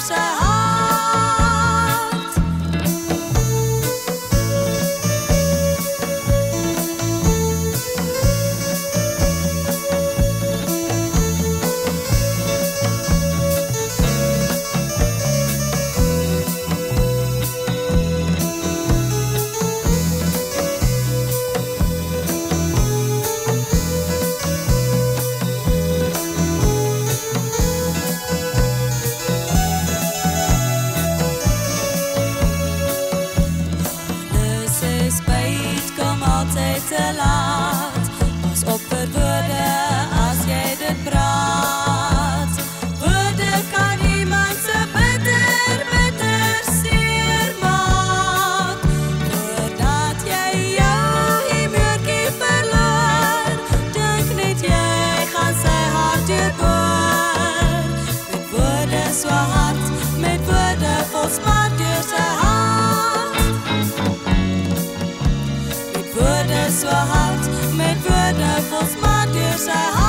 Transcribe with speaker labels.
Speaker 1: outside. Mit Würde med burde få sparke seg hardt. Vi burde så hardt med burde få sparke